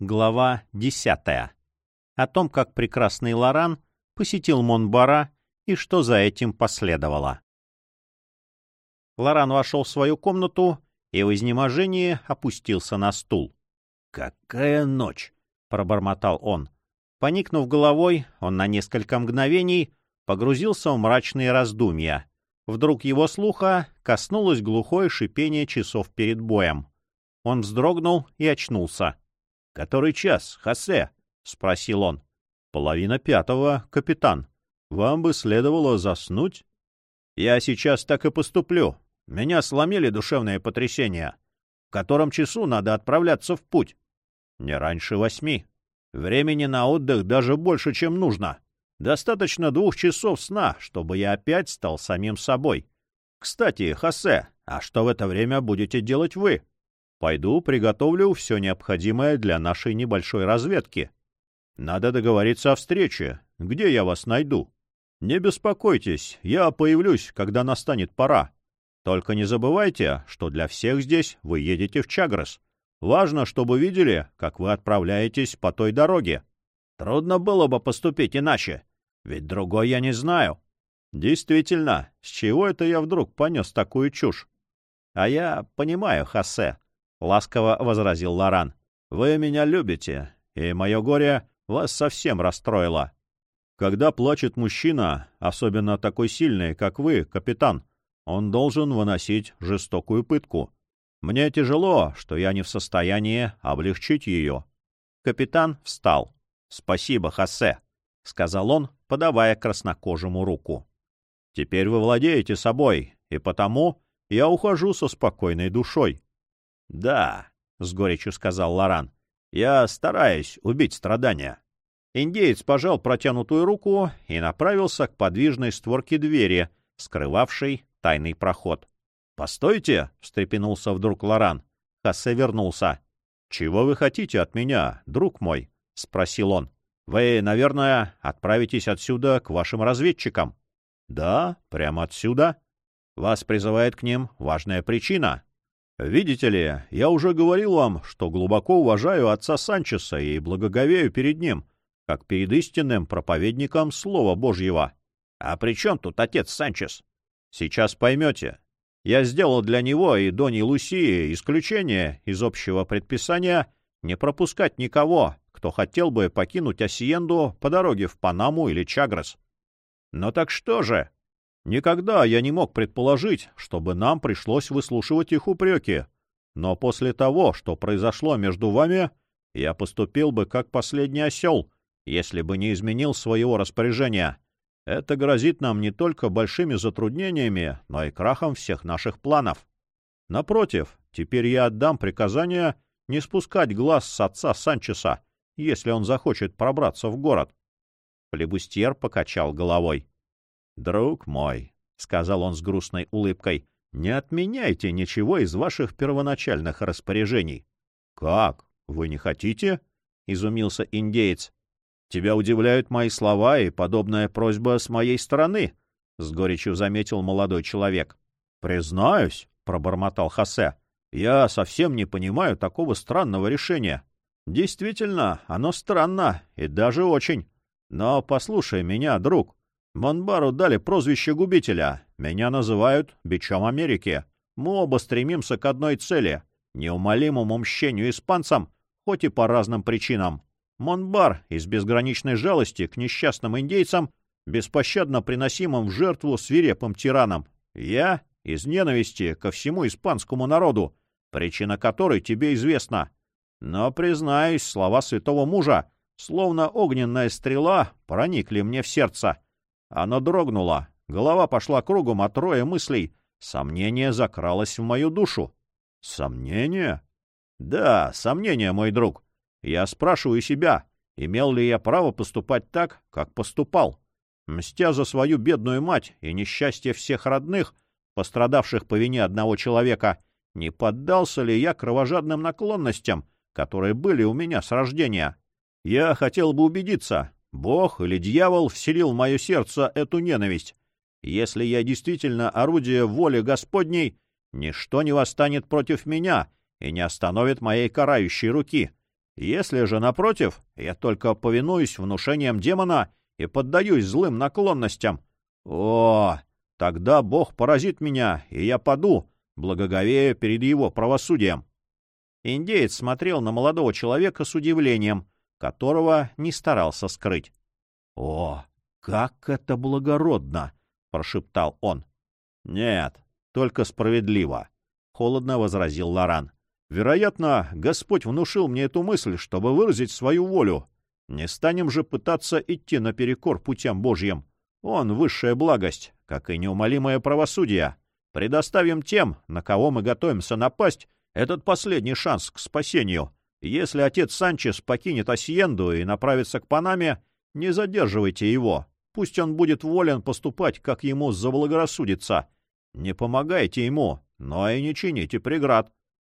Глава десятая. О том, как прекрасный Лоран посетил Монбара и что за этим последовало. Лоран вошел в свою комнату и в изнеможении опустился на стул. «Какая ночь!» — пробормотал он. Поникнув головой, он на несколько мгновений погрузился в мрачные раздумья. Вдруг его слуха коснулось глухое шипение часов перед боем. Он вздрогнул и очнулся. «Который час, Хосе?» — спросил он. «Половина пятого, капитан. Вам бы следовало заснуть?» «Я сейчас так и поступлю. Меня сломили душевные потрясения. В котором часу надо отправляться в путь?» «Не раньше восьми. Времени на отдых даже больше, чем нужно. Достаточно двух часов сна, чтобы я опять стал самим собой. Кстати, Хосе, а что в это время будете делать вы?» Пойду приготовлю все необходимое для нашей небольшой разведки. Надо договориться о встрече. Где я вас найду? Не беспокойтесь, я появлюсь, когда настанет пора. Только не забывайте, что для всех здесь вы едете в Чагрес. Важно, чтобы видели, как вы отправляетесь по той дороге. Трудно было бы поступить иначе, ведь другой я не знаю. Действительно, с чего это я вдруг понес такую чушь? А я понимаю, Хосе, — ласково возразил Лоран. — Вы меня любите, и мое горе вас совсем расстроило. Когда плачет мужчина, особенно такой сильный, как вы, капитан, он должен выносить жестокую пытку. Мне тяжело, что я не в состоянии облегчить ее. Капитан встал. — Спасибо, Хосе, — сказал он, подавая краснокожему руку. — Теперь вы владеете собой, и потому я ухожу со спокойной душой. — Да, — с горечью сказал Лоран, — я стараюсь убить страдания. Индеец пожал протянутую руку и направился к подвижной створке двери, скрывавшей тайный проход. — Постойте! — встрепенулся вдруг Лоран. Хосе вернулся. — Чего вы хотите от меня, друг мой? — спросил он. — Вы, наверное, отправитесь отсюда к вашим разведчикам. — Да, прямо отсюда. Вас призывает к ним важная причина. Видите ли, я уже говорил вам, что глубоко уважаю отца Санчеса и благоговею перед ним, как перед истинным проповедником Слова Божьего. А при чем тут отец Санчес? Сейчас поймете. Я сделал для него и Дони Лусии исключение из общего предписания не пропускать никого, кто хотел бы покинуть Осиенду по дороге в Панаму или Чагрес. Но так что же? Никогда я не мог предположить, чтобы нам пришлось выслушивать их упреки. Но после того, что произошло между вами, я поступил бы как последний осел, если бы не изменил своего распоряжения. Это грозит нам не только большими затруднениями, но и крахом всех наших планов. Напротив, теперь я отдам приказание не спускать глаз с отца Санчеса, если он захочет пробраться в город. Флебустьер покачал головой. «Друг мой», — сказал он с грустной улыбкой, — «не отменяйте ничего из ваших первоначальных распоряжений». «Как? Вы не хотите?» — изумился индеец. «Тебя удивляют мои слова и подобная просьба с моей стороны», — с горечью заметил молодой человек. «Признаюсь», — пробормотал Хосе, — «я совсем не понимаю такого странного решения. Действительно, оно странно и даже очень. Но послушай меня, друг, Монбару дали прозвище губителя. Меня называют Бичом Америки. Мы оба стремимся к одной цели — неумолимому мщению испанцам, хоть и по разным причинам. Монбар из безграничной жалости к несчастным индейцам, беспощадно приносимым в жертву свирепым тиранам. Я из ненависти ко всему испанскому народу, причина которой тебе известна. Но, признаюсь, слова святого мужа, словно огненная стрела, проникли мне в сердце — оно дрогнуло, голова пошла кругом от роя мыслей. Сомнение закралось в мою душу. Сомнение? Да, сомнение, мой друг. Я спрашиваю себя, имел ли я право поступать так, как поступал. Мстя за свою бедную мать и несчастье всех родных, пострадавших по вине одного человека, не поддался ли я кровожадным наклонностям, которые были у меня с рождения? Я хотел бы убедиться, Бог или дьявол вселил в мое сердце эту ненависть. Если я действительно орудие воли Господней, ничто не восстанет против меня и не остановит моей карающей руки. Если же, напротив, я только повинуюсь внушениям демона и поддаюсь злым наклонностям, о, тогда Бог поразит меня, и я паду, благоговея перед его правосудием. Индеец смотрел на молодого человека с удивлением, которого не старался скрыть. — О, как это благородно! — прошептал он. — Нет, только справедливо, — холодно возразил Лоран. — Вероятно, Господь внушил мне эту мысль, чтобы выразить свою волю. Не станем же пытаться идти наперекор путям Божьим. Он — высшая благость, как и неумолимое правосудие. Предоставим тем, на кого мы готовимся напасть, этот последний шанс к спасению. Если отец Санчес покинет Асьенду и направится к Панаме, не задерживайте его. Пусть он будет волен поступать, как ему заблагорассудится. Не помогайте ему, но и не чините преград.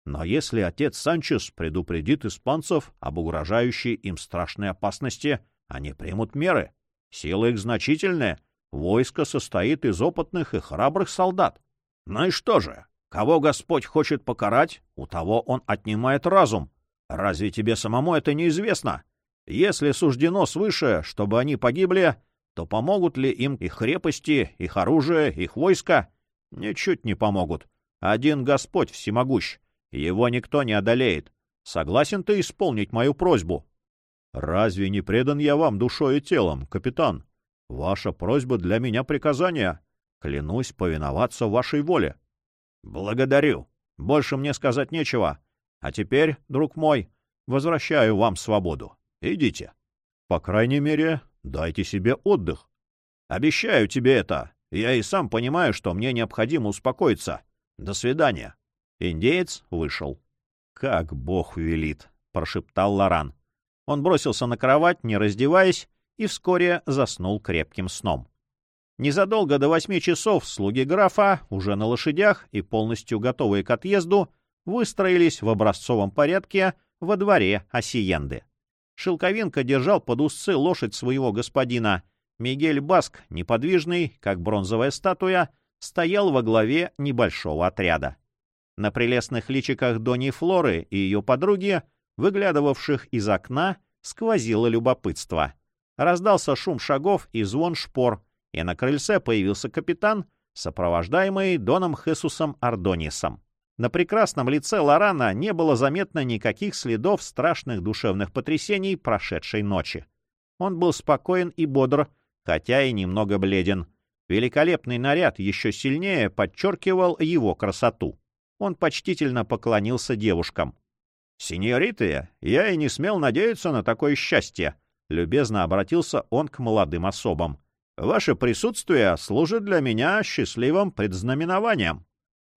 Но если отец Санчес предупредит испанцев об угрожающей им страшной опасности, они примут меры. Силы их значительные. Войско состоит из опытных и храбрых солдат. Ну и что же? Кого Господь хочет покарать, у того он отнимает разум. Разве тебе самому это неизвестно? Если суждено свыше, чтобы они погибли, то помогут ли им их крепости, их оружие, их войска? Ничуть не помогут. Один Господь всемогущ. Его никто не одолеет. Согласен ты исполнить мою просьбу? — Разве не предан я вам душой и телом, капитан? Ваша просьба для меня приказание. Клянусь повиноваться вашей воле. — Благодарю. Больше мне сказать нечего. А теперь, друг мой, возвращаю вам свободу. Идите. По крайней мере, дайте себе отдых. Обещаю тебе это. Я и сам понимаю, что мне необходимо успокоиться. До свидания. Индеец вышел. — Как бог велит, — прошептал Лоран. Он бросился на кровать, не раздеваясь, и вскоре заснул крепким сном. Незадолго до восьми часов слуги графа, уже на лошадях и полностью готовые к отъезду, выстроились в образцовом порядке во дворе Осиенды. Шелковинка держал под узцы лошадь своего господина. Мигель Баск, неподвижный, как бронзовая статуя, стоял во главе небольшого отряда. На прелестных личиках Дони Флоры и ее подруги выглядывавших из окна, сквозило любопытство. Раздался шум шагов и звон шпор, и на крыльце появился капитан, сопровождаемый Доном Хесусом Ардонисом. На прекрасном лице Лорана не было заметно никаких следов страшных душевных потрясений прошедшей ночи. Он был спокоен и бодр, хотя и немного бледен. Великолепный наряд еще сильнее подчеркивал его красоту. Он почтительно поклонился девушкам. «Синьориты, я и не смел надеяться на такое счастье», — любезно обратился он к молодым особам. «Ваше присутствие служит для меня счастливым предзнаменованием».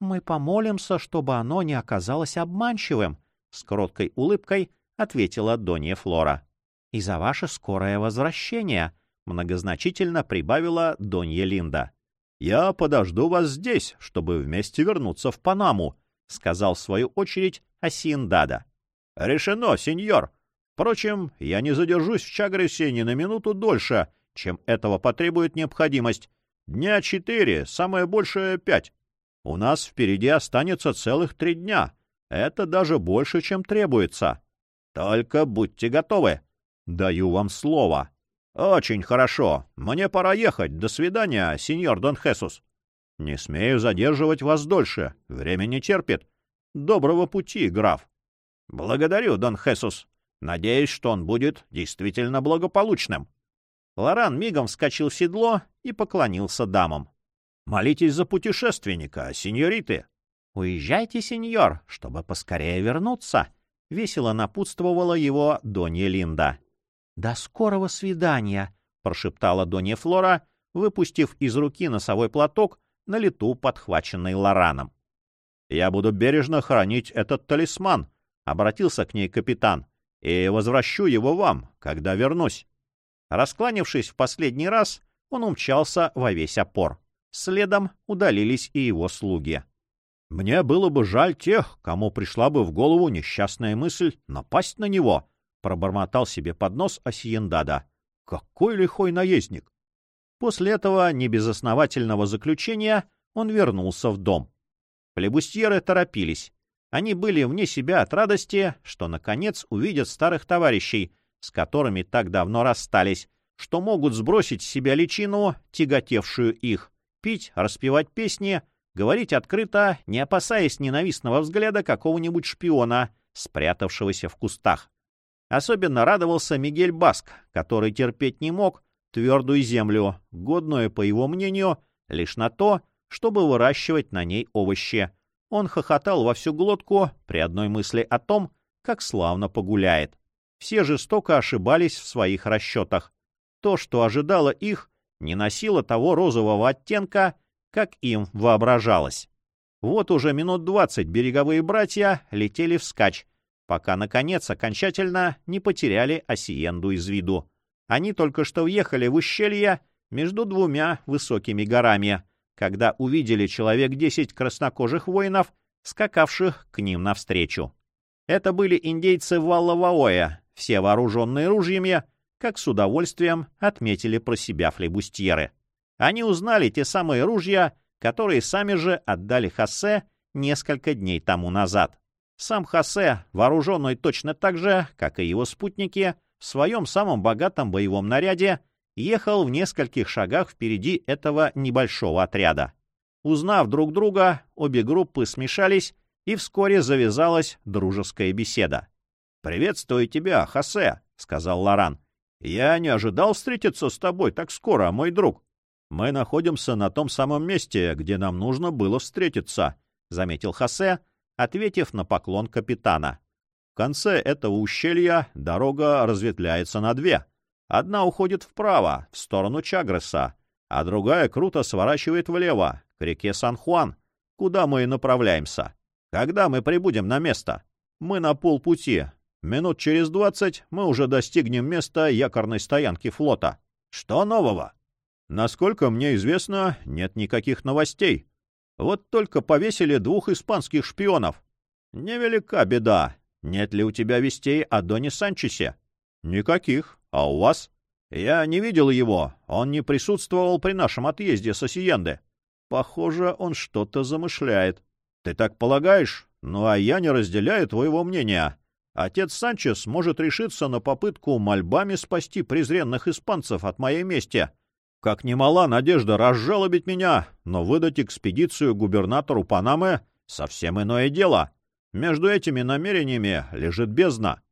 «Мы помолимся, чтобы оно не оказалось обманчивым», — с кроткой улыбкой ответила Донья Флора. «И за ваше скорое возвращение», — многозначительно прибавила Донья Линда. «Я подожду вас здесь, чтобы вместе вернуться в Панаму», — сказал в свою очередь Асиндада. — Решено, сеньор. Впрочем, я не задержусь в Чагресе ни на минуту дольше, чем этого потребует необходимость. Дня четыре, самое большее пять. У нас впереди останется целых три дня. Это даже больше, чем требуется. Только будьте готовы. Даю вам слово. Очень хорошо. Мне пора ехать. До свидания, сеньор Дон Хесус. Не смею задерживать вас дольше. Время не терпит. Доброго пути, граф. Благодарю, Дон Хесус. Надеюсь, что он будет действительно благополучным. Лоран мигом вскочил в седло и поклонился дамам. Молитесь за путешественника, сеньориты. Уезжайте, сеньор, чтобы поскорее вернуться. Весело напутствовала его Донья Линда. До скорого свидания, прошептала Донья Флора, выпустив из руки носовой платок на лету, подхваченный Лораном. Я буду бережно хранить этот талисман, — обратился к ней капитан, — и возвращу его вам, когда вернусь. Раскланившись в последний раз, он умчался во весь опор. Следом удалились и его слуги. «Мне было бы жаль тех, кому пришла бы в голову несчастная мысль напасть на него», — пробормотал себе под нос Осиендада. «Какой лихой наездник!» После этого небезосновательного заключения он вернулся в дом. Плебустьеры торопились. Они были вне себя от радости, что, наконец, увидят старых товарищей, с которыми так давно расстались, что могут сбросить с себя личину, тяготевшую их, пить, распевать песни, говорить открыто, не опасаясь ненавистного взгляда какого-нибудь шпиона, спрятавшегося в кустах. Особенно радовался Мигель Баск, который терпеть не мог твердую землю, годную, по его мнению, лишь на то, чтобы выращивать на ней овощи. Он хохотал во всю глотку при одной мысли о том, как славно погуляет. Все жестоко ошибались в своих расчетах. То, что ожидало их, не носило того розового оттенка, как им воображалось. Вот уже минут двадцать береговые братья летели вскачь, пока, наконец, окончательно не потеряли Осиенду из виду. Они только что въехали в ущелье между двумя высокими горами, когда увидели человек десять краснокожих воинов, скакавших к ним навстречу. Это были индейцы Валлаваоя, все вооруженные ружьями, как с удовольствием отметили про себя флебустьеры. Они узнали те самые ружья, которые сами же отдали Хосе несколько дней тому назад. Сам Хосе, вооруженный точно так же, как и его спутники, в своем самом богатом боевом наряде, ехал в нескольких шагах впереди этого небольшого отряда. Узнав друг друга, обе группы смешались, и вскоре завязалась дружеская беседа. «Приветствую тебя, Хосе», — сказал Лоран. «Я не ожидал встретиться с тобой так скоро, мой друг». «Мы находимся на том самом месте, где нам нужно было встретиться», — заметил Хосе, ответив на поклон капитана. В конце этого ущелья дорога разветвляется на две. Одна уходит вправо, в сторону Чагреса, а другая круто сворачивает влево, к реке Сан-Хуан, куда мы и направляемся. Когда мы прибудем на место? Мы на полпути. Минут через двадцать мы уже достигнем места якорной стоянки флота. Что нового? Насколько мне известно, нет никаких новостей. Вот только повесили двух испанских шпионов. Невелика беда. Нет ли у тебя вестей о Доне Санчесе? Никаких. А у вас? Я не видел его. Он не присутствовал при нашем отъезде с Осиенды. Похоже, он что-то замышляет. Ты так полагаешь? Ну, а я не разделяю твоего мнения. Отец Санчес может решиться на попытку мольбами спасти презренных испанцев от моей мести. Как немала надежда разжалобить меня, но выдать экспедицию губернатору Панамы — совсем иное дело. Между этими намерениями лежит бездна.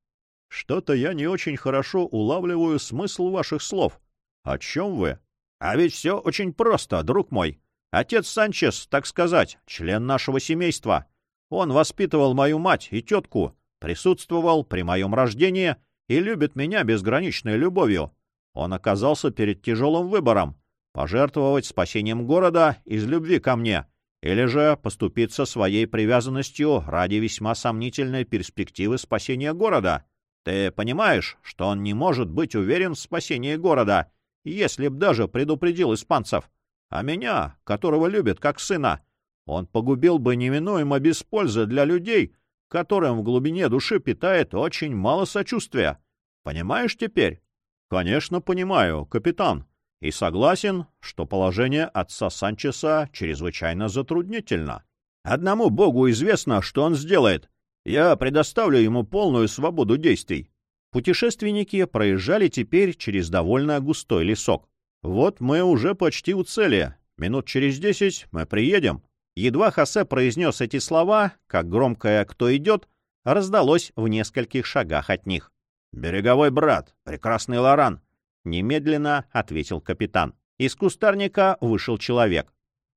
Что-то я не очень хорошо улавливаю смысл ваших слов. О чем вы? А ведь все очень просто, друг мой. Отец Санчес, так сказать, член нашего семейства. Он воспитывал мою мать и тетку, присутствовал при моем рождении и любит меня безграничной любовью. Он оказался перед тяжелым выбором — пожертвовать спасением города из любви ко мне или же поступиться своей привязанностью ради весьма сомнительной перспективы спасения города. Ты понимаешь, что он не может быть уверен в спасении города, если б даже предупредил испанцев. А меня, которого любит как сына, он погубил бы неминуемо без пользы для людей, которым в глубине души питает очень мало сочувствия. Понимаешь теперь? — Конечно, понимаю, капитан, и согласен, что положение отца Санчеса чрезвычайно затруднительно. Одному богу известно, что он сделает. Я предоставлю ему полную свободу действий. Путешественники проезжали теперь через довольно густой лесок. Вот мы уже почти у цели. Минут через десять мы приедем. Едва Хосе произнес эти слова, как громкое «кто идет» раздалось в нескольких шагах от них. «Береговой брат, прекрасный Лоран, — немедленно ответил капитан. Из кустарника вышел человек.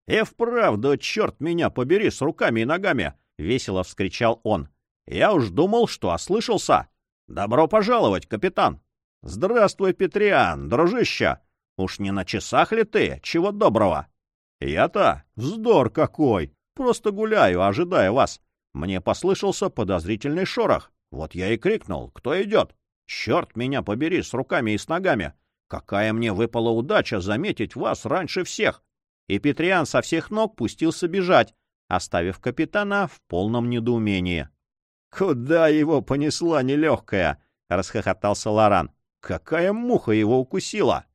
«И вправду, черт меня побери, с руками и ногами!» — весело вскричал он. «Я уж думал, что ослышался. Добро пожаловать, капитан!» «Здравствуй, Петриан, дружище! Уж не на часах ли ты? Чего доброго?» «Я-то? Вздор какой! Просто гуляю, ожидая вас. Мне послышался подозрительный шорох. Вот я и крикнул, кто идет?» Черт меня побери с руками и с ногами! Какая мне выпала удача заметить вас раньше всех! И Петриан со всех ног пустился бежать, оставив капитана в полном недоумении. — Куда его понесла нелегкая? — расхохотался Лоран. — Какая муха его укусила? —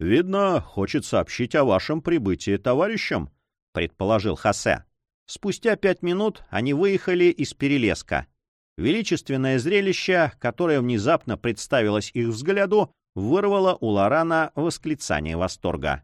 Видно, хочет сообщить о вашем прибытии товарищам, — предположил Хосе. — Спустя пять минут они выехали из Перелеска. Величественное зрелище, которое внезапно представилось их взгляду, вырвало у Лорана восклицание восторга.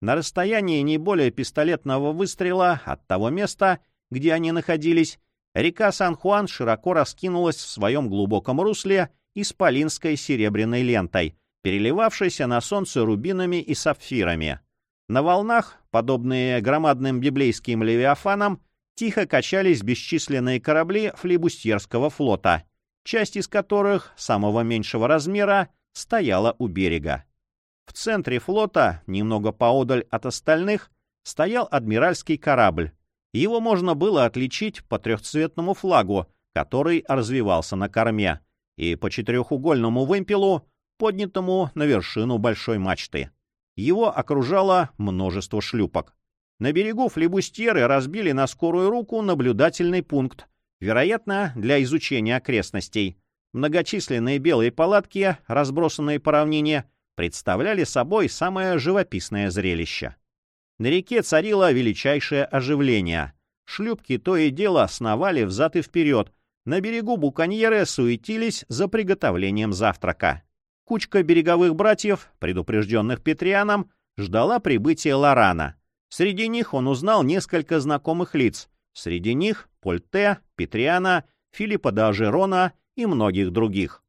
На расстоянии не более пистолетного выстрела от того места, где они находились, река Сан-Хуан широко раскинулась в своем глубоком русле исполинской серебряной лентой, переливавшейся на солнце рубинами и сапфирами. На волнах, подобные громадным библейским левиафанам, тихо качались бесчисленные корабли флибустьерского флота, часть из которых, самого меньшего размера, стояла у берега. В центре флота, немного поодаль от остальных, стоял адмиральский корабль. Его можно было отличить по трехцветному флагу, который развивался на корме, и по четырехугольному вымпелу, поднятому на вершину большой мачты. Его окружало множество шлюпок. На берегу флебустьеры разбили на скорую руку наблюдательный пункт, вероятно, для изучения окрестностей. Многочисленные белые палатки, разбросанные по равнине, представляли собой самое живописное зрелище. На реке царило величайшее оживление. Шлюпки то и дело сновали взад и вперед. На берегу буконьеры суетились за приготовлением завтрака. Кучка береговых братьев, предупрежденных Петрианом, ждала прибытия Лорана. Среди них он узнал несколько знакомых лиц. Среди них Польте, Петриана, Филиппа Дажерона и многих других.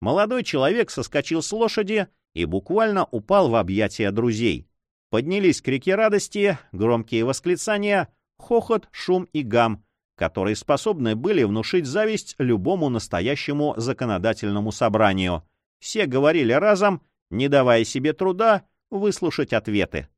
Молодой человек соскочил с лошади и буквально упал в объятия друзей. Поднялись крики радости, громкие восклицания, хохот, шум и гам, которые способны были внушить зависть любому настоящему законодательному собранию. Все говорили разом, не давая себе труда выслушать ответы.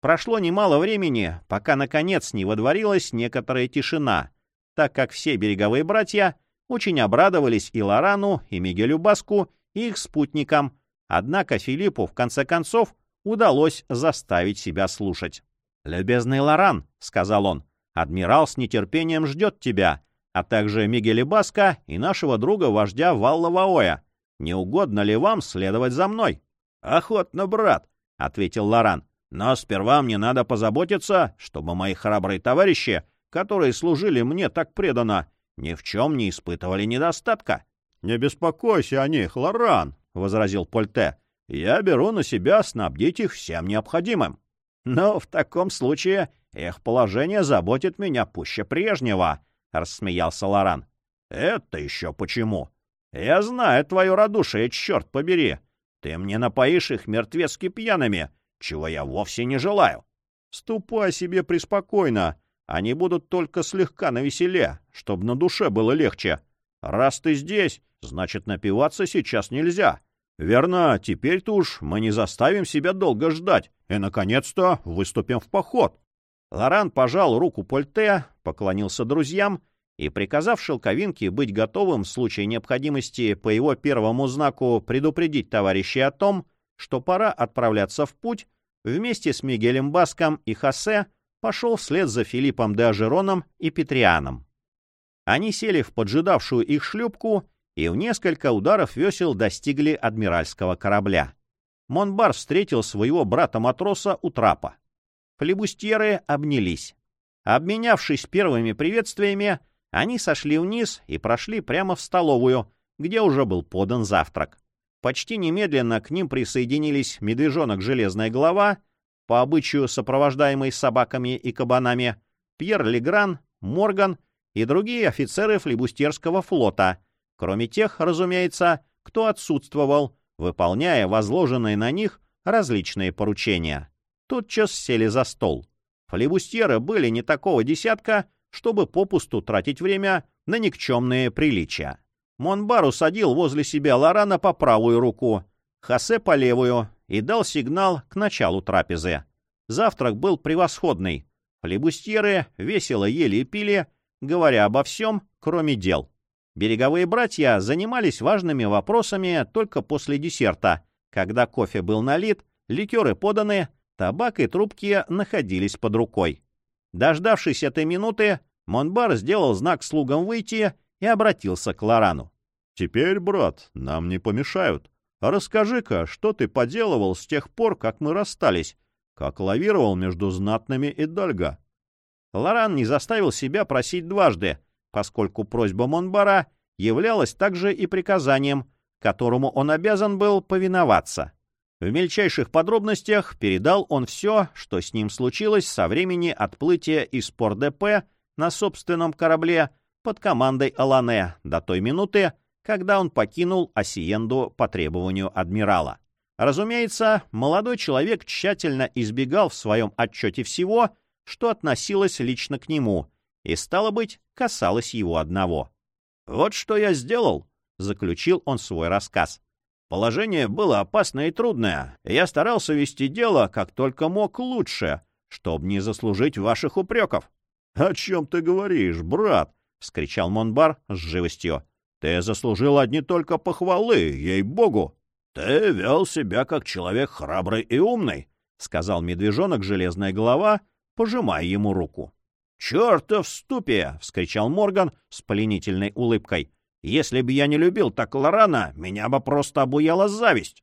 Прошло немало времени, пока, наконец, не водворилась некоторая тишина, так как все береговые братья очень обрадовались и Лорану, и Мигелю Баску, и их спутникам, Однако Филиппу, в конце концов, удалось заставить себя слушать. «Любезный Лоран», — сказал он, — «адмирал с нетерпением ждет тебя, а также Мигеля Баска и нашего друга-вождя Валла Ваоя. Не угодно ли вам следовать за мной?» «Охотно, брат», — ответил Лоран. «Но сперва мне надо позаботиться, чтобы мои храбрые товарищи, которые служили мне так преданно, ни в чем не испытывали недостатка». «Не беспокойся о них, Лоран», — возразил Польте. — Я беру на себя снабдить их всем необходимым. Но в таком случае их положение заботит меня пуще прежнего, — рассмеялся Лоран. — Это еще почему? Я знаю твое радушие, черт побери. Ты мне напоишь их мертвецки пьяными, чего я вовсе не желаю. Ступай себе преспокойно. Они будут только слегка навеселе, чтобы на душе было легче. Раз ты здесь, значит, напиваться сейчас нельзя. Верно, теперь-то уж мы не заставим себя долго ждать и, наконец-то, выступим в поход. Лоран пожал руку Польте, поклонился друзьям и, приказав Шелковинке быть готовым в случае необходимости по его первому знаку предупредить товарищей о том, что пора отправляться в путь, вместе с Мигелем Баском и Хосе пошел вслед за Филиппом де Ажероном и Петрианом. Они сели в поджидавшую их шлюпку и в несколько ударов весел достигли адмиральского корабля. Монбар встретил своего брата-матроса у трапа. Флебустьеры обнялись. Обменявшись первыми приветствиями, они сошли вниз и прошли прямо в столовую, где уже был подан завтрак. Почти немедленно к ним присоединились медвежонок Железная Голова, по обычаю сопровождаемый собаками и кабанами, Пьер Легран, Морган и другие офицеры флебустерского флота — кроме тех, разумеется, кто отсутствовал, выполняя возложенные на них различные поручения. Тотчас сели за стол. Флебустьеры были не такого десятка, чтобы попусту тратить время на никчемные приличия. Монбар усадил возле себя Лорана по правую руку, Хосе по левую и дал сигнал к началу трапезы. Завтрак был превосходный. Флебустьеры весело ели и пили, говоря обо всем, кроме дел. Береговые братья занимались важными вопросами только после десерта, когда кофе был налит, ликеры поданы, табак и трубки находились под рукой. Дождавшись этой минуты, Монбар сделал знак слугам выйти и обратился к Лорану. — Теперь, брат, нам не помешают. Расскажи-ка, что ты поделывал с тех пор, как мы расстались, как лавировал между знатными и Дальга? Лоран не заставил себя просить дважды, поскольку просьба Монбара являлась также и приказанием, которому он обязан был повиноваться. В мельчайших подробностях передал он все, что с ним случилось со времени отплытия из Пор-ДП на собственном корабле под командой Алане до той минуты, когда он покинул Осиенду по требованию адмирала. Разумеется, молодой человек тщательно избегал в своем отчете всего, что относилось лично к нему, и, стало быть, касалось его одного. «Вот что я сделал», — заключил он свой рассказ. «Положение было опасное и трудное. Я старался вести дело, как только мог, лучше, чтобы не заслужить ваших упреков». «О чем ты говоришь, брат?» — вскричал Монбар с живостью. «Ты заслужил одни только похвалы, ей-богу!» «Ты вел себя как человек храбрый и умный», — сказал медвежонок Железная Голова, пожимая ему руку. «Чертов ступе!» — вскричал Морган с пленительной улыбкой. «Если бы я не любил так Лорана, меня бы просто обуяла зависть».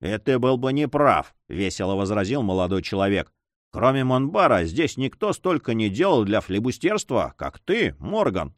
«И ты был бы неправ», — весело возразил молодой человек. «Кроме Монбара, здесь никто столько не делал для флебустерства, как ты, Морган».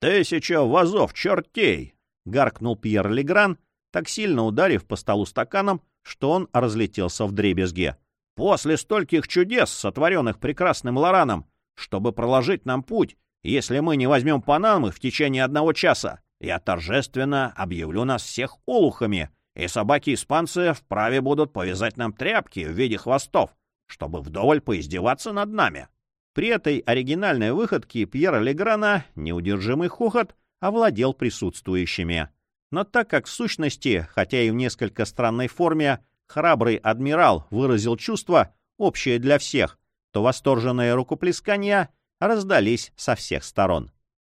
«Тысяча вазов чертей!» — гаркнул Пьер Легран, так сильно ударив по столу стаканом, что он разлетелся в дребезге. «После стольких чудес, сотворенных прекрасным Лораном, чтобы проложить нам путь, если мы не возьмем Панамы в течение одного часа, я торжественно объявлю нас всех олухами, и собаки-испанцы вправе будут повязать нам тряпки в виде хвостов, чтобы вдоволь поиздеваться над нами». При этой оригинальной выходке Пьера Леграна неудержимый хохот овладел присутствующими. Но так как в сущности, хотя и в несколько странной форме, храбрый адмирал выразил чувство, общее для всех, то восторженные рукоплескания раздались со всех сторон.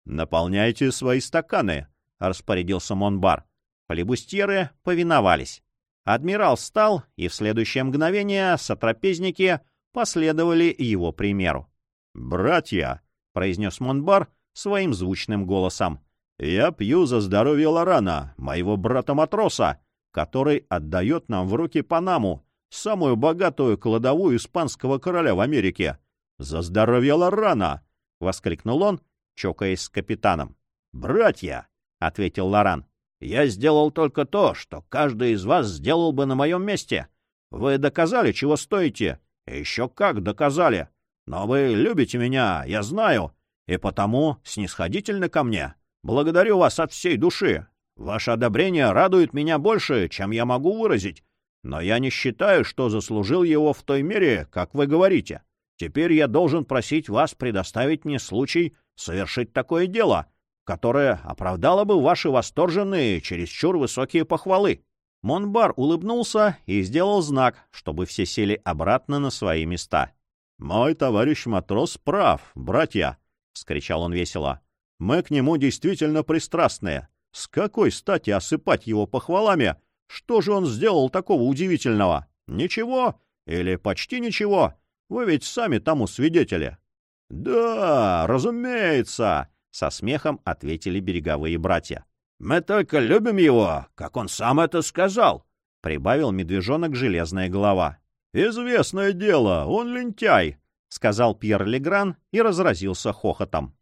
«Наполняйте свои стаканы», — распорядился Монбар. Флебустьеры повиновались. Адмирал встал, и в следующее мгновение сотрапезники последовали его примеру. «Братья», — произнес Монбар своим звучным голосом, я пью за здоровье Лорана, моего брата-матроса, который отдает нам в руки Панаму, самую богатую кладовую испанского короля в Америке. За здоровье Лорана! — воскликнул он, чокаясь с капитаном. «Братья!» — ответил Лоран. «Я сделал только то, что каждый из вас сделал бы на моем месте. Вы доказали, чего стоите. еще как доказали. Но вы любите меня, я знаю, и потому снисходительны ко мне. Благодарю вас от всей души. Ваше одобрение радует меня больше, чем я могу выразить. Но я не считаю, что заслужил его в той мере, как вы говорите. Теперь я должен просить вас предоставить мне случай совершить такое дело, которое оправдало бы ваши восторженные, чересчур высокие похвалы». Монбар улыбнулся и сделал знак, чтобы все сели обратно на свои места. «Мой товарищ матрос прав, братья!» — вскричал он весело. Мы к нему действительно пристрастные. С какой стати осыпать его похвалами? Что же он сделал такого удивительного? Ничего? Или почти ничего? Вы ведь сами тому свидетели. — Да, разумеется, — со смехом ответили береговые братья. — Мы только любим его, как он сам это сказал, — прибавил медвежонок железная голова. — Известное дело, он лентяй, — сказал Пьер Легран и разразился хохотом.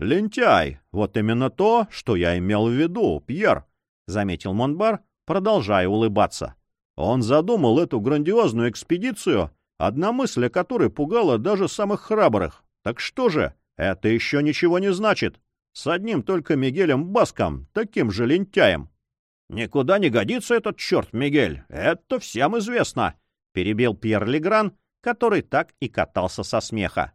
«Лентяй! Вот именно то, что я имел в виду, Пьер!» — заметил Монбар, продолжая улыбаться. Он задумал эту грандиозную экспедицию, одна мысль о которой пугала даже самых храбрых. Так что же, это еще ничего не значит. С одним только Мигелем Баском, таким же лентяем. «Никуда не годится этот черт, Мигель, это всем известно», — перебил Пьер Легран, который так и катался со смеха.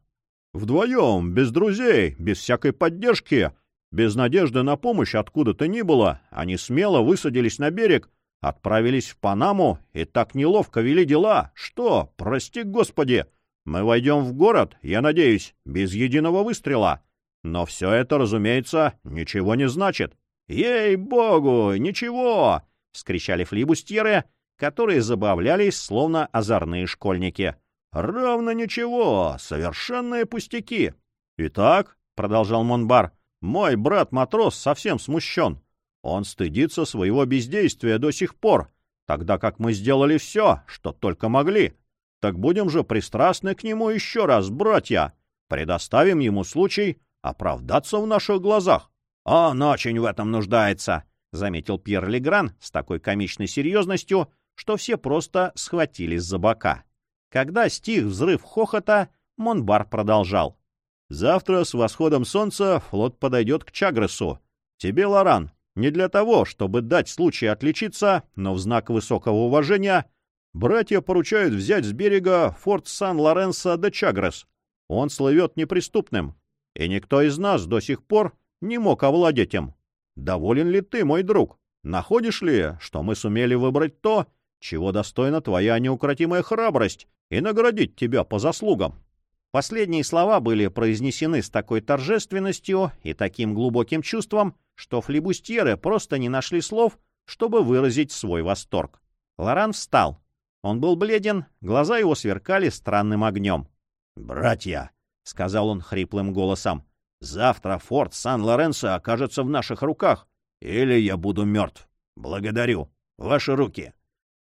Вдвоем, без друзей, без всякой поддержки, без надежды на помощь откуда-то ни было, они смело высадились на берег, отправились в Панаму и так неловко вели дела, что, прости господи, мы войдем в город, я надеюсь, без единого выстрела. Но все это, разумеется, ничего не значит. «Ей-богу, ничего!» — вскричали флибустьеры, которые забавлялись, словно озорные школьники. Ровно ничего, совершенные пустяки. Итак, — продолжал Монбар, — мой брат-матрос совсем смущен. Он стыдится своего бездействия до сих пор, тогда как мы сделали все, что только могли. Так будем же пристрастны к нему еще раз, братья. предоставим ему случай оправдаться в наших глазах. Он очень в этом нуждается, — заметил Пьер Легран с такой комичной серьезностью, что все просто схватились за бока. Когда стих взрыв хохота, Монбар продолжал. «Завтра с восходом солнца флот подойдет к Чагресу. Тебе, Лоран, не для того, чтобы дать случай отличиться, но в знак высокого уважения братья поручают взять с берега форт Сан-Лоренсо де Чагрес. Он слывет неприступным, и никто из нас до сих пор не мог овладеть им. Доволен ли ты, мой друг? Находишь ли, что мы сумели выбрать то, чего достойна твоя неукротимая храбрость, и наградить тебя по заслугам?» Последние слова были произнесены с такой торжественностью и таким глубоким чувством, что флибустьеры просто не нашли слов, чтобы выразить свой восторг. Лоран встал. Он был бледен, глаза его сверкали странным огнем. «Братья!» — сказал он хриплым голосом. «Завтра форт Сан-Лоренсо окажется в наших руках, или я буду мертв. Благодарю. Ваши руки!»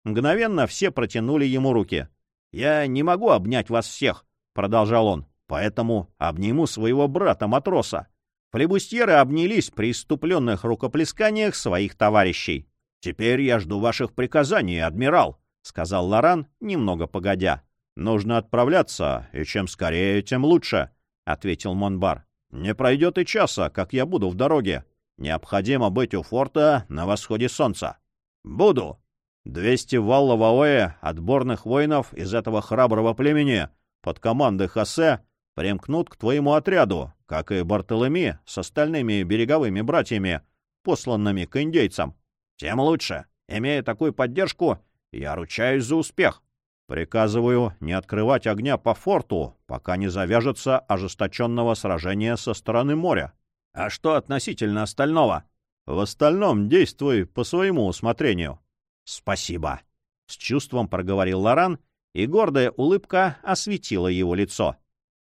Мгновенно все протянули ему руки. «Я не могу обнять вас всех», — продолжал он, — «поэтому обниму своего брата-матроса». Флебустьеры обнялись при иступленных рукоплесканиях своих товарищей. «Теперь я жду ваших приказаний, адмирал», — сказал Лоран, немного погодя. «Нужно отправляться, и чем скорее, тем лучше», — ответил Монбар. «Не пройдет и часа, как я буду в дороге. Необходимо быть у форта на восходе солнца». «Буду», Двести валловаоэ отборных воинов из этого храброго племени под командой Хосе примкнут к твоему отряду, как и Бартолеми с остальными береговыми братьями, посланными к индейцам. Тем лучше. Имея такую поддержку, я ручаюсь за успех. Приказываю не открывать огня по форту, пока не завяжется ожесточенного сражения со стороны моря. А что относительно остального? В остальном действуй по своему усмотрению. «Спасибо!» — с чувством проговорил Лоран, и гордая улыбка осветила его лицо.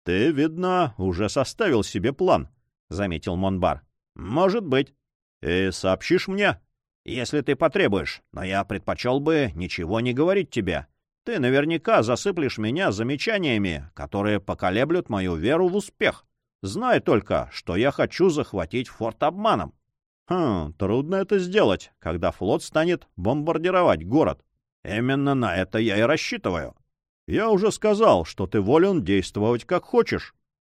«Ты, видно, уже составил себе план», — заметил Монбар. «Может быть. И сообщишь мне?» «Если ты потребуешь, но я предпочел бы ничего не говорить тебе. Ты наверняка засыплешь меня замечаниями, которые поколеблют мою веру в успех. Знай только, что я хочу захватить форт обманом. Хм, трудно это сделать, когда флот станет бомбардировать город. Именно на это я и рассчитываю. Я уже сказал, что ты волен действовать как хочешь.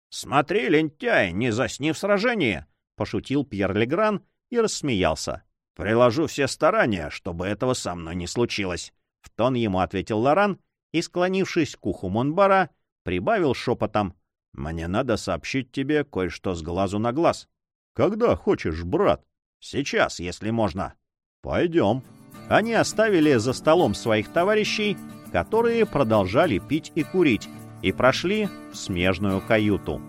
Смотри, лентяй, не засни в сражении, пошутил Пьер Легран и рассмеялся. Приложу все старания, чтобы этого со мной не случилось. В тон ему ответил Лоран и, склонившись к уху Монбара, прибавил шепотом. «Мне надо сообщить тебе кое-что с глазу на глаз». «Когда хочешь, брат?» Сейчас, если можно. Пойдем. Они оставили за столом своих товарищей, которые продолжали пить и курить, и прошли в смежную каюту.